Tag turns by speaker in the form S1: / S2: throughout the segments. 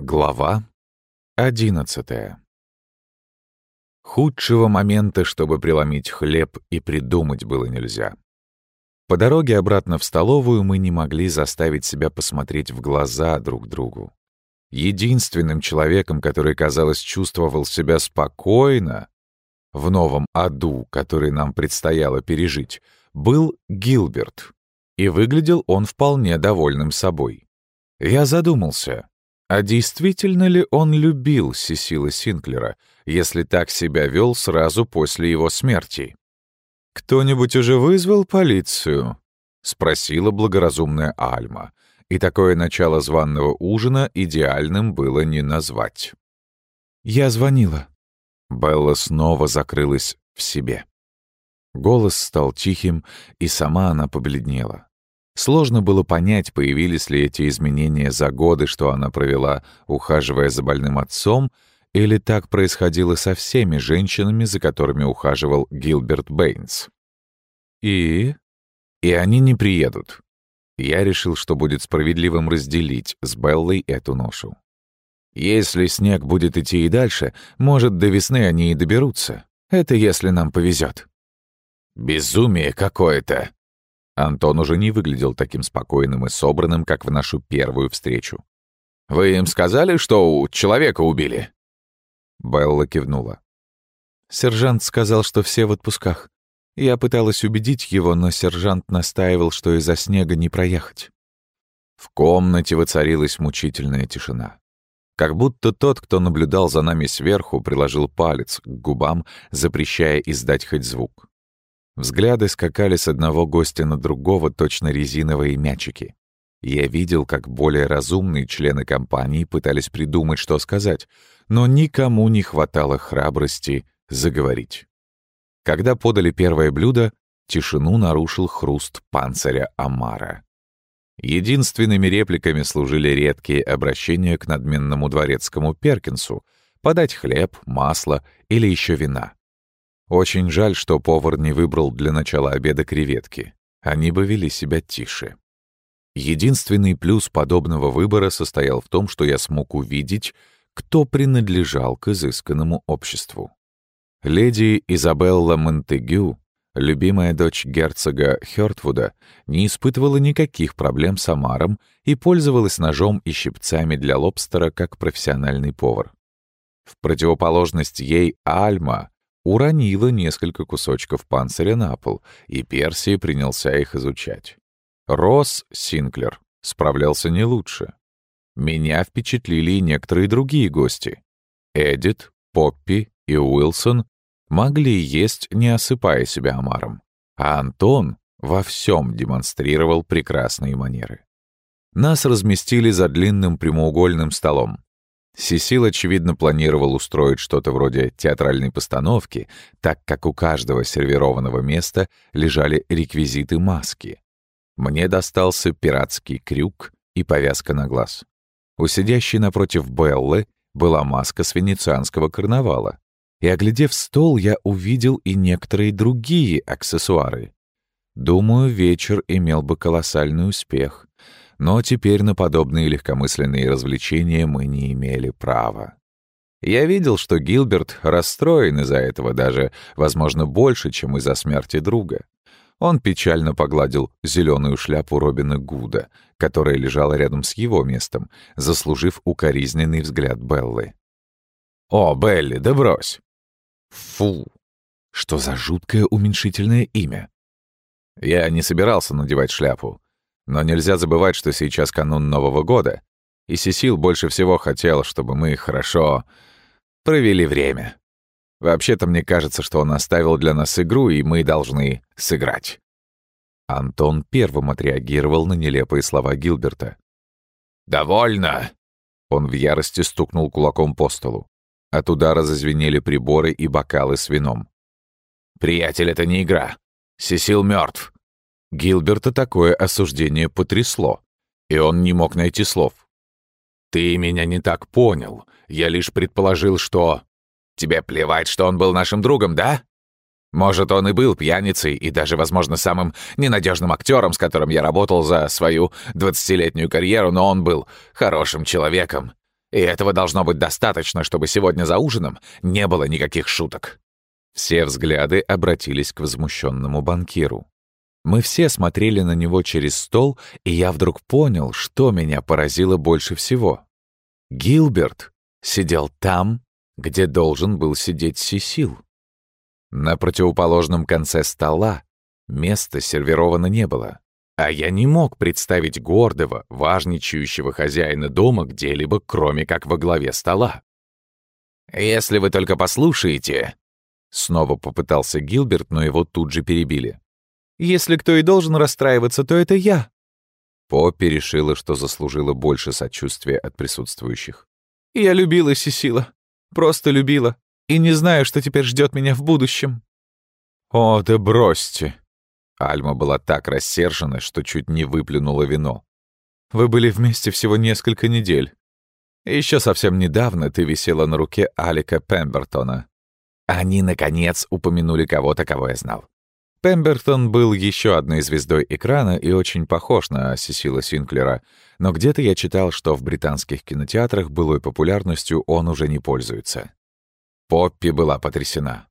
S1: Глава одиннадцатая Худшего момента, чтобы преломить хлеб, и придумать было нельзя. По дороге обратно в столовую мы не могли заставить себя посмотреть в глаза друг другу. Единственным человеком, который, казалось, чувствовал себя спокойно в новом аду, который нам предстояло пережить, был Гилберт. И выглядел он вполне довольным собой. Я задумался, а действительно ли он любил Сесила Синклера, если так себя вел сразу после его смерти? «Кто-нибудь уже вызвал полицию?» — спросила благоразумная Альма. И такое начало званного ужина идеальным было не назвать. «Я звонила». Белла снова закрылась в себе. Голос стал тихим, и сама она побледнела. Сложно было понять, появились ли эти изменения за годы, что она провела, ухаживая за больным отцом, или так происходило со всеми женщинами, за которыми ухаживал Гилберт Бэйнс. И? И они не приедут. Я решил, что будет справедливым разделить с Беллой эту ношу. Если снег будет идти и дальше, может, до весны они и доберутся. Это если нам повезет. «Безумие какое-то!» Антон уже не выглядел таким спокойным и собранным, как в нашу первую встречу. «Вы им сказали, что у человека убили?» Белла кивнула. Сержант сказал, что все в отпусках. Я пыталась убедить его, но сержант настаивал, что из-за снега не проехать. В комнате воцарилась мучительная тишина. Как будто тот, кто наблюдал за нами сверху, приложил палец к губам, запрещая издать хоть звук. Взгляды скакали с одного гостя на другого, точно резиновые мячики. Я видел, как более разумные члены компании пытались придумать, что сказать, но никому не хватало храбрости заговорить. Когда подали первое блюдо, тишину нарушил хруст панциря Амара. Единственными репликами служили редкие обращения к надменному дворецкому Перкинсу подать хлеб, масло или еще вина. Очень жаль, что повар не выбрал для начала обеда креветки. Они бы вели себя тише. Единственный плюс подобного выбора состоял в том, что я смог увидеть, кто принадлежал к изысканному обществу. Леди Изабелла Монтегю, любимая дочь герцога Хёртвуда, не испытывала никаких проблем с омаром и пользовалась ножом и щипцами для лобстера как профессиональный повар. В противоположность ей Альма уронила несколько кусочков панциря на пол, и Персий принялся их изучать. Росс Синклер справлялся не лучше. Меня впечатлили и некоторые другие гости. Эдит, Поппи и Уилсон могли есть, не осыпая себя омаром. А Антон во всем демонстрировал прекрасные манеры. Нас разместили за длинным прямоугольным столом. Сесил, очевидно, планировал устроить что-то вроде театральной постановки, так как у каждого сервированного места лежали реквизиты маски. Мне достался пиратский крюк и повязка на глаз. У сидящей напротив Беллы была маска с венецианского карнавала. И, оглядев стол, я увидел и некоторые другие аксессуары. Думаю, вечер имел бы колоссальный успех. Но теперь на подобные легкомысленные развлечения мы не имели права. Я видел, что Гилберт расстроен из-за этого даже, возможно, больше, чем из-за смерти друга. Он печально погладил зеленую шляпу Робина Гуда, которая лежала рядом с его местом, заслужив укоризненный взгляд Беллы. «О, Белли, да брось!» «Фу! Что за жуткое уменьшительное имя?» Я не собирался надевать шляпу, но нельзя забывать, что сейчас канун Нового года, и Сесил больше всего хотел, чтобы мы хорошо провели время. Вообще-то мне кажется, что он оставил для нас игру, и мы должны сыграть. Антон первым отреагировал на нелепые слова Гилберта. «Довольно!» Он в ярости стукнул кулаком по столу. От удара зазвенели приборы и бокалы с вином. «Приятель, это не игра. Сесил мертв. Гилберта такое осуждение потрясло, и он не мог найти слов. «Ты меня не так понял. Я лишь предположил, что...» «Тебе плевать, что он был нашим другом, да?» Может, он и был пьяницей и даже, возможно, самым ненадежным актером, с которым я работал за свою двадцатилетнюю карьеру, но он был хорошим человеком. И этого должно быть достаточно, чтобы сегодня за ужином не было никаких шуток». Все взгляды обратились к возмущенному банкиру. Мы все смотрели на него через стол, и я вдруг понял, что меня поразило больше всего. Гилберт сидел там, где должен был сидеть Сисил. На противоположном конце стола места сервировано не было, а я не мог представить гордого, важничающего хозяина дома где-либо, кроме как во главе стола. «Если вы только послушаете...» Снова попытался Гилберт, но его тут же перебили. «Если кто и должен расстраиваться, то это я». Поппи решила, что заслужила больше сочувствия от присутствующих. «Я любила Сесила. Просто любила. И не знаю, что теперь ждет меня в будущем». «О, да бросьте!» Альма была так рассержена, что чуть не выплюнула вино. «Вы были вместе всего несколько недель. Еще совсем недавно ты висела на руке Алика Пембертона. Они, наконец, упомянули кого-то, кого я знал. Пембертон был еще одной звездой экрана и очень похож на Сесила Синклера, но где-то я читал, что в британских кинотеатрах былой популярностью он уже не пользуется. Поппи была потрясена.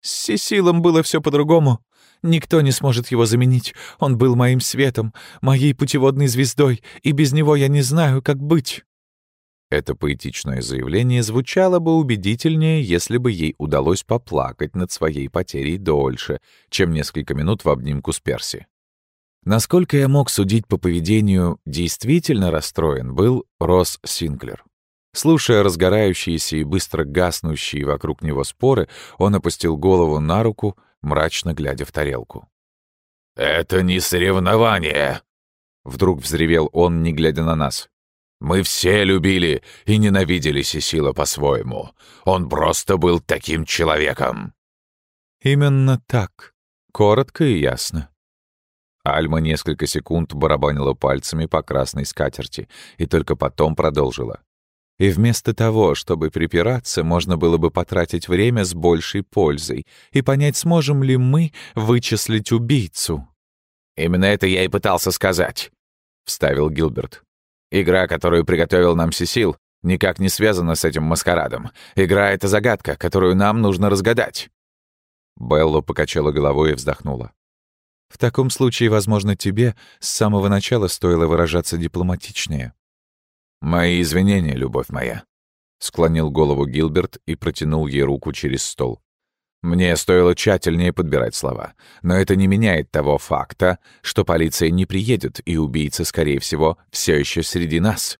S1: «С Сесилом было все по-другому. Никто не сможет его заменить. Он был моим светом, моей путеводной звездой, и без него я не знаю, как быть». Это поэтичное заявление звучало бы убедительнее, если бы ей удалось поплакать над своей потерей дольше, чем несколько минут в обнимку с Перси. Насколько я мог судить по поведению, действительно расстроен был Росс Синклер. Слушая разгорающиеся и быстро гаснущие вокруг него споры, он опустил голову на руку, мрачно глядя в тарелку. «Это не соревнование!» Вдруг взревел он, не глядя на нас. Мы все любили и ненавидели Сесила по-своему. Он просто был таким человеком». «Именно так. Коротко и ясно». Альма несколько секунд барабанила пальцами по красной скатерти и только потом продолжила. И вместо того, чтобы припираться, можно было бы потратить время с большей пользой и понять, сможем ли мы вычислить убийцу. «Именно это я и пытался сказать», — вставил Гилберт. Игра, которую приготовил нам Сесил, никак не связана с этим маскарадом. Игра — это загадка, которую нам нужно разгадать». Белло покачала головой и вздохнула. «В таком случае, возможно, тебе с самого начала стоило выражаться дипломатичнее». «Мои извинения, любовь моя», — склонил голову Гилберт и протянул ей руку через стол. Мне стоило тщательнее подбирать слова, но это не меняет того факта, что полиция не приедет, и убийца, скорее всего, все еще среди нас.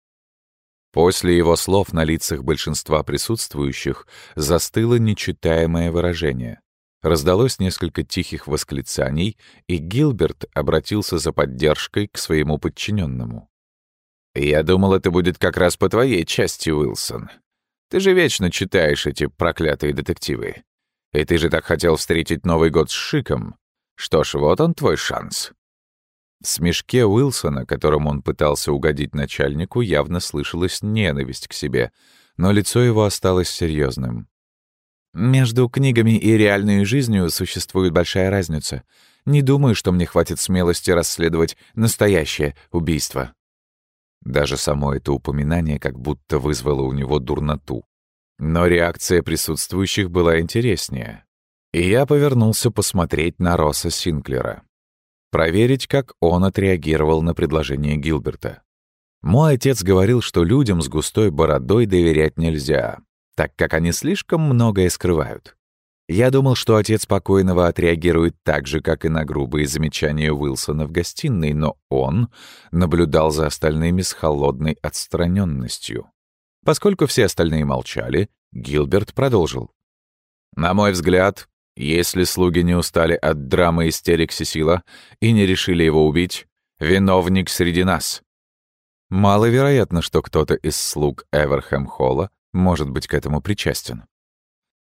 S1: После его слов на лицах большинства присутствующих застыло нечитаемое выражение. Раздалось несколько тихих восклицаний, и Гилберт обратился за поддержкой к своему подчиненному. «Я думал, это будет как раз по твоей части, Уилсон. Ты же вечно читаешь эти проклятые детективы. И ты же так хотел встретить Новый год с шиком. Что ж, вот он твой шанс». В смешке Уилсона, которым он пытался угодить начальнику, явно слышалась ненависть к себе, но лицо его осталось серьезным. «Между книгами и реальной жизнью существует большая разница. Не думаю, что мне хватит смелости расследовать настоящее убийство». Даже само это упоминание как будто вызвало у него дурноту. Но реакция присутствующих была интереснее. И я повернулся посмотреть на Росса Синклера. Проверить, как он отреагировал на предложение Гилберта. Мой отец говорил, что людям с густой бородой доверять нельзя, так как они слишком многое скрывают. Я думал, что отец покойного отреагирует так же, как и на грубые замечания Уилсона в гостиной, но он наблюдал за остальными с холодной отстраненностью. Поскольку все остальные молчали, Гилберт продолжил. «На мой взгляд, если слуги не устали от драмы истерик Сесила и не решили его убить, виновник среди нас». Маловероятно, что кто-то из слуг Эверхэм-Холла может быть к этому причастен.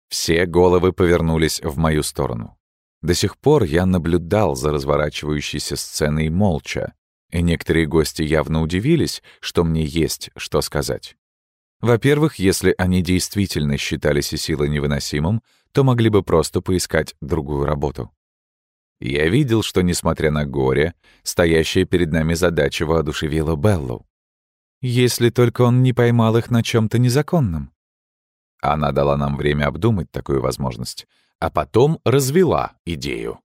S1: Все головы повернулись в мою сторону. До сих пор я наблюдал за разворачивающейся сценой молча, и некоторые гости явно удивились, что мне есть что сказать. Во-первых, если они действительно считали Сесила невыносимым, то могли бы просто поискать другую работу. Я видел, что, несмотря на горе, стоящая перед нами задача воодушевила Беллу. Если только он не поймал их на чем то незаконном. Она дала нам время обдумать такую возможность, а потом развела идею.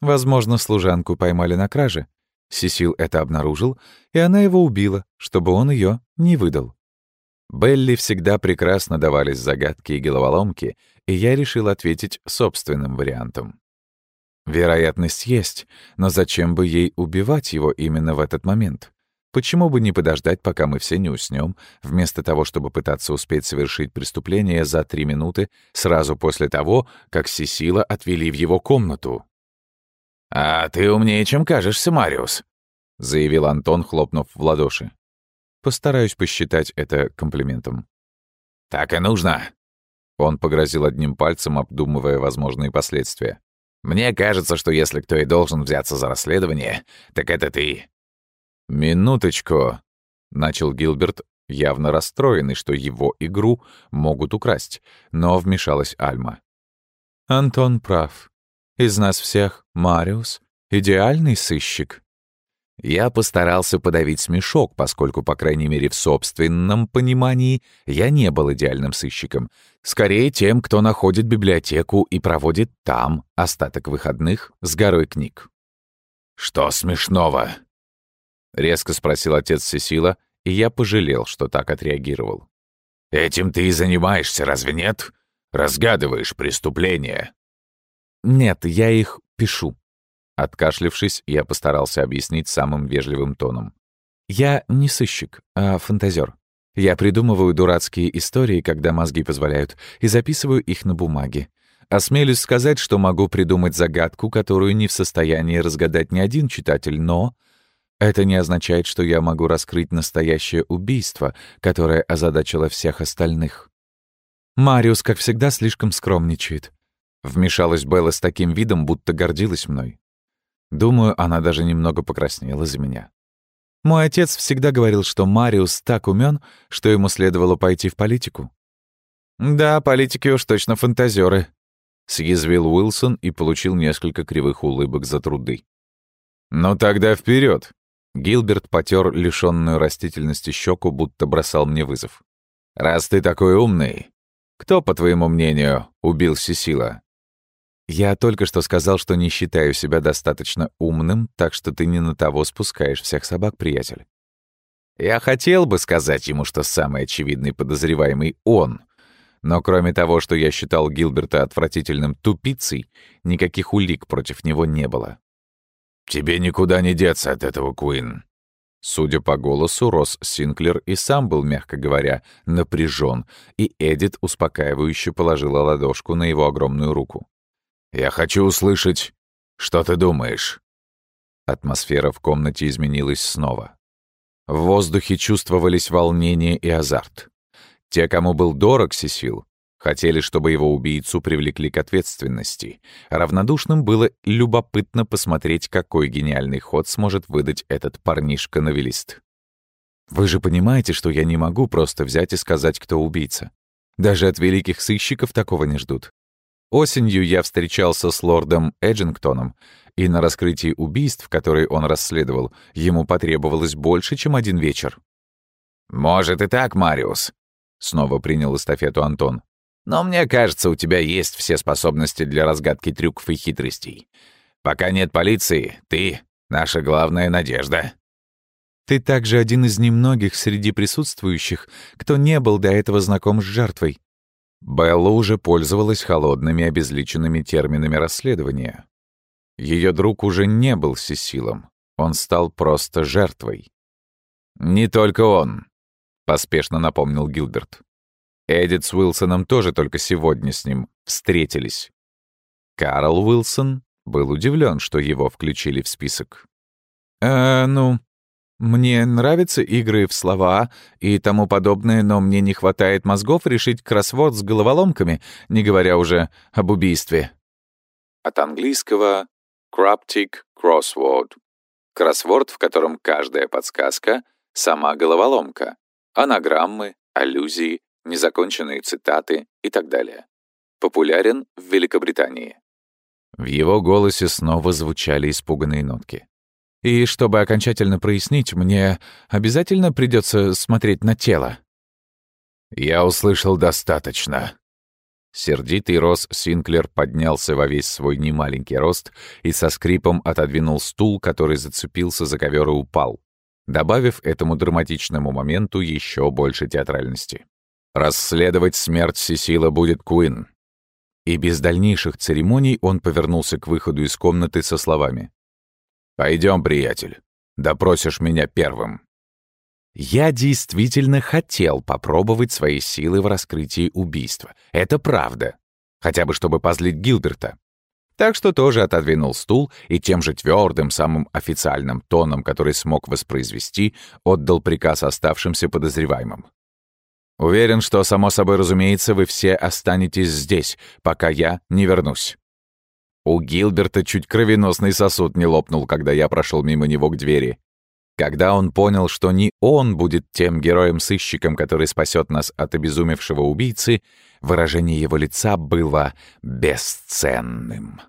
S1: Возможно, служанку поймали на краже. Сесил это обнаружил, и она его убила, чтобы он ее не выдал. Белли всегда прекрасно давались загадки и головоломки, и я решил ответить собственным вариантом. Вероятность есть, но зачем бы ей убивать его именно в этот момент? Почему бы не подождать, пока мы все не уснем, вместо того, чтобы пытаться успеть совершить преступление за три минуты сразу после того, как Сесила отвели в его комнату? «А ты умнее, чем кажешься, Мариус», — заявил Антон, хлопнув в ладоши. Постараюсь посчитать это комплиментом. «Так и нужно!» Он погрозил одним пальцем, обдумывая возможные последствия. «Мне кажется, что если кто и должен взяться за расследование, так это ты». «Минуточку», — начал Гилберт, явно расстроенный, что его игру могут украсть, но вмешалась Альма. «Антон прав. Из нас всех Мариус — идеальный сыщик». Я постарался подавить смешок, поскольку, по крайней мере, в собственном понимании я не был идеальным сыщиком. Скорее, тем, кто находит библиотеку и проводит там остаток выходных с горой книг. «Что смешного?» — резко спросил отец Сесила, и я пожалел, что так отреагировал. «Этим ты и занимаешься, разве нет? Разгадываешь преступления». «Нет, я их пишу», Откашлившись, я постарался объяснить самым вежливым тоном. «Я не сыщик, а фантазер. Я придумываю дурацкие истории, когда мозги позволяют, и записываю их на бумаге. Осмелюсь сказать, что могу придумать загадку, которую не в состоянии разгадать ни один читатель, но это не означает, что я могу раскрыть настоящее убийство, которое озадачило всех остальных. Мариус, как всегда, слишком скромничает. Вмешалась Белла с таким видом, будто гордилась мной. Думаю, она даже немного покраснела за меня. Мой отец всегда говорил, что Мариус так умен, что ему следовало пойти в политику. «Да, политики уж точно фантазеры», — съязвил Уилсон и получил несколько кривых улыбок за труды. «Ну тогда вперед! Гилберт потер лишенную растительности щеку, будто бросал мне вызов. «Раз ты такой умный, кто, по твоему мнению, убил Сесила?» Я только что сказал, что не считаю себя достаточно умным, так что ты не на того спускаешь всех собак, приятель. Я хотел бы сказать ему, что самый очевидный подозреваемый он, но кроме того, что я считал Гилберта отвратительным тупицей, никаких улик против него не было. «Тебе никуда не деться от этого, Куин». Судя по голосу, Росс Синклер и сам был, мягко говоря, напряжен, и Эдит успокаивающе положила ладошку на его огромную руку. «Я хочу услышать, что ты думаешь». Атмосфера в комнате изменилась снова. В воздухе чувствовались волнение и азарт. Те, кому был дорог Сесил, хотели, чтобы его убийцу привлекли к ответственности. Равнодушным было любопытно посмотреть, какой гениальный ход сможет выдать этот парнишка-новелист. «Вы же понимаете, что я не могу просто взять и сказать, кто убийца. Даже от великих сыщиков такого не ждут. Осенью я встречался с лордом Эджингтоном, и на раскрытии убийств, которые он расследовал, ему потребовалось больше, чем один вечер. «Может и так, Мариус», — снова принял эстафету Антон. «Но мне кажется, у тебя есть все способности для разгадки трюков и хитростей. Пока нет полиции, ты — наша главная надежда». «Ты также один из немногих среди присутствующих, кто не был до этого знаком с жертвой», Белла уже пользовалась холодными обезличенными терминами расследования. Ее друг уже не был Сесилом, он стал просто жертвой. «Не только он», — поспешно напомнил Гилберт. Эдит с Уилсоном тоже только сегодня с ним встретились. Карл Уилсон был удивлен, что его включили в список. «Э, ну, мне нравятся игры в слова и тому подобное, но мне не хватает мозгов решить кроссворд с головоломками, не говоря уже об убийстве. От английского «cryptic crossword» — кроссворд, в котором каждая подсказка — сама головоломка, анаграммы, аллюзии, незаконченные цитаты и так далее. Популярен в Великобритании. В его голосе снова звучали испуганные нотки. И чтобы окончательно прояснить, мне обязательно придется смотреть на тело. Я услышал достаточно. Сердитый Рос Синклер поднялся во весь свой немаленький рост и со скрипом отодвинул стул, который зацепился за ковер и упал, добавив этому драматичному моменту еще больше театральности. «Расследовать смерть Сесила будет Куин». И без дальнейших церемоний он повернулся к выходу из комнаты со словами. «Пойдем, приятель. Допросишь меня первым». Я действительно хотел попробовать свои силы в раскрытии убийства. Это правда. Хотя бы чтобы позлить Гилберта. Так что тоже отодвинул стул и тем же твердым, самым официальным тоном, который смог воспроизвести, отдал приказ оставшимся подозреваемым. «Уверен, что, само собой разумеется, вы все останетесь здесь, пока я не вернусь». У Гилберта чуть кровеносный сосуд не лопнул, когда я прошел мимо него к двери. Когда он понял, что не он будет тем героем-сыщиком, который спасет нас от обезумевшего убийцы, выражение его лица было бесценным.